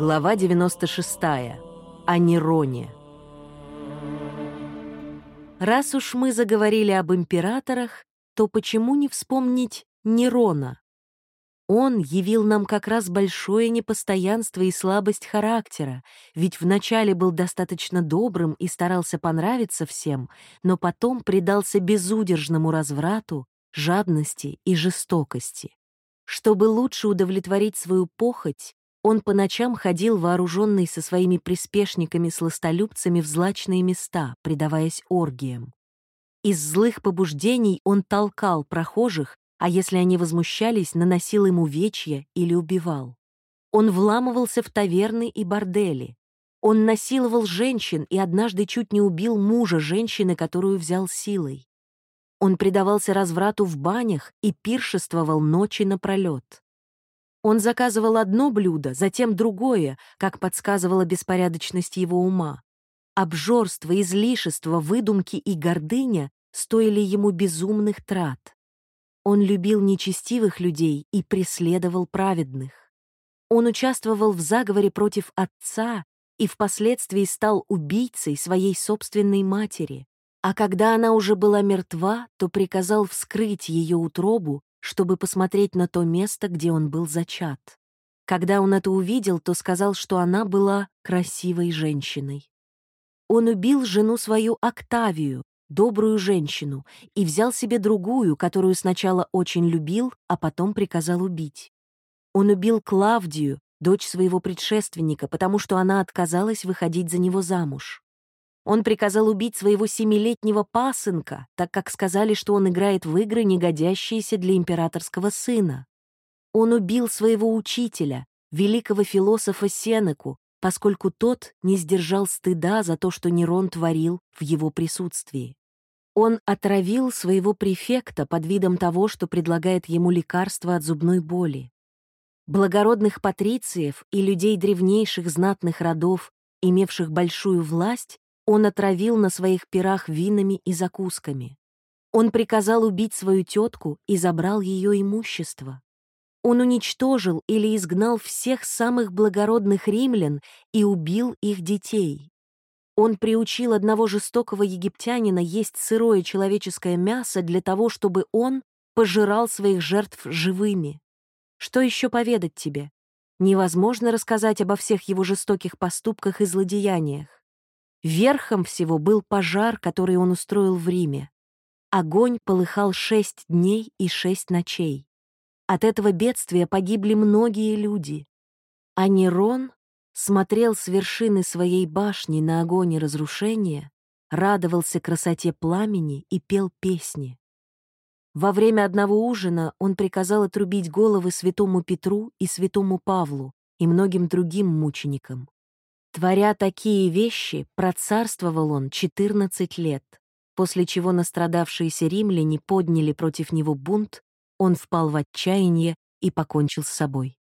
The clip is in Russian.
Глава 96. О Нероне. Раз уж мы заговорили об императорах, то почему не вспомнить Нерона? Он явил нам как раз большое непостоянство и слабость характера, ведь вначале был достаточно добрым и старался понравиться всем, но потом предался безудержному разврату, жадности и жестокости. Чтобы лучше удовлетворить свою похоть, он по ночам ходил вооруженный со своими приспешниками-сластолюбцами в злачные места, предаваясь оргиям. Из злых побуждений он толкал прохожих, а если они возмущались, наносил им увечья или убивал. Он вламывался в таверны и бордели. Он насиловал женщин и однажды чуть не убил мужа женщины, которую взял силой. Он предавался разврату в банях и пиршествовал ночи напролет. Он заказывал одно блюдо, затем другое, как подсказывала беспорядочность его ума. Обжорство, излишество, выдумки и гордыня стоили ему безумных трат. Он любил нечестивых людей и преследовал праведных. Он участвовал в заговоре против отца и впоследствии стал убийцей своей собственной матери. А когда она уже была мертва, то приказал вскрыть ее утробу чтобы посмотреть на то место, где он был зачат. Когда он это увидел, то сказал, что она была красивой женщиной. Он убил жену свою Октавию, добрую женщину, и взял себе другую, которую сначала очень любил, а потом приказал убить. Он убил Клавдию, дочь своего предшественника, потому что она отказалась выходить за него замуж. Он приказал убить своего семилетнего пасынка, так как сказали, что он играет в игры, не годящиеся для императорского сына. Он убил своего учителя, великого философа Сенеку, поскольку тот не сдержал стыда за то, что Нерон творил в его присутствии. Он отравил своего префекта под видом того, что предлагает ему лекарство от зубной боли. Благородных патрициев и людей древнейших знатных родов, имевших большую власть, он отравил на своих пирах винами и закусками. Он приказал убить свою тетку и забрал ее имущество. Он уничтожил или изгнал всех самых благородных римлян и убил их детей. Он приучил одного жестокого египтянина есть сырое человеческое мясо для того, чтобы он пожирал своих жертв живыми. Что еще поведать тебе? Невозможно рассказать обо всех его жестоких поступках и злодеяниях. Верхом всего был пожар, который он устроил в Риме. Огонь полыхал шесть дней и шесть ночей. От этого бедствия погибли многие люди. А Нерон смотрел с вершины своей башни на огонь и разрушение, радовался красоте пламени и пел песни. Во время одного ужина он приказал отрубить головы святому Петру и святому Павлу и многим другим мученикам. Творя такие вещи, процарствовал он 14 лет, после чего настрадавшиеся римляне подняли против него бунт, он впал в отчаяние и покончил с собой.